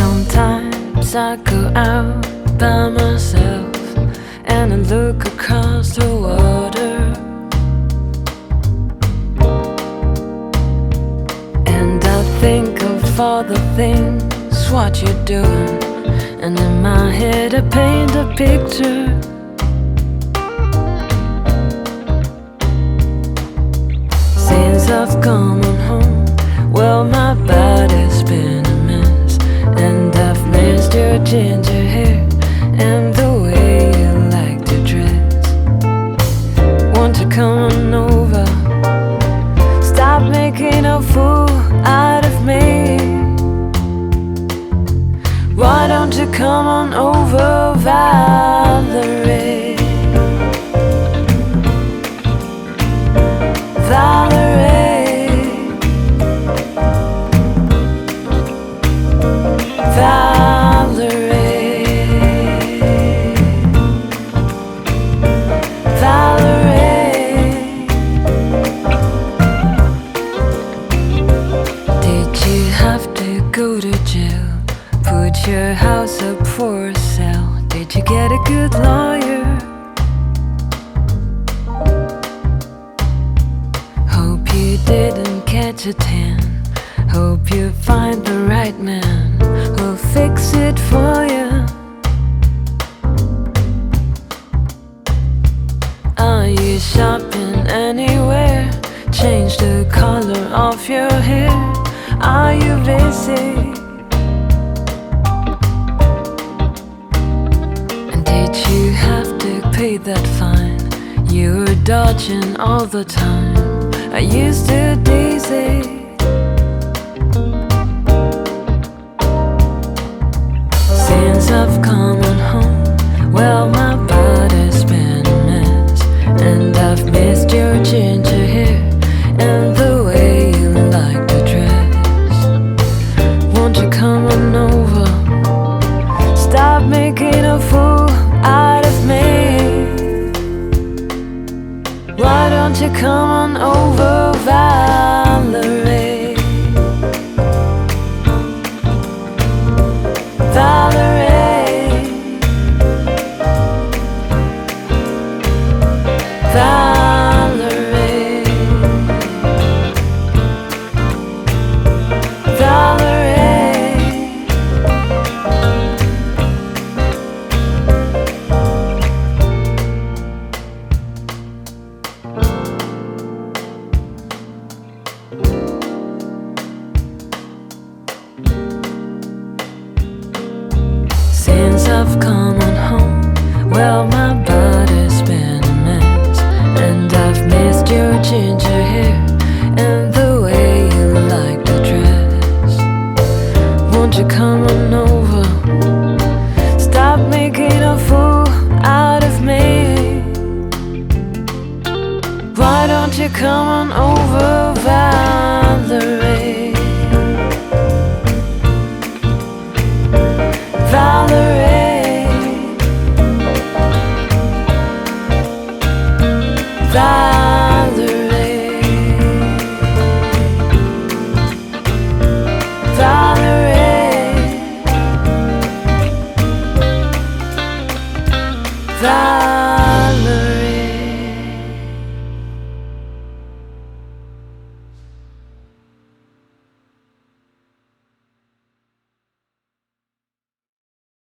Sometimes I go out by myself and I look across the water. And I think of all the things what you're doing. And in my head, I paint a picture. Why don't you come on over? Valerie. Your house up for sale? Did you get a good lawyer? Hope you didn't catch a tan. Hope you find the right man who'll fix it for you. Are you shopping anywhere? Change the color of your hair. Are you busy? That fine? You were dodging all the time. I used to dizzy? I've come on home, well, my body's been a mess. And I've missed your ginger hair and the way you like to dress. Won't you come on over? Stop making a fool out of me. Why don't you come on over, Valerie? Valerie. Valerie. Valerie.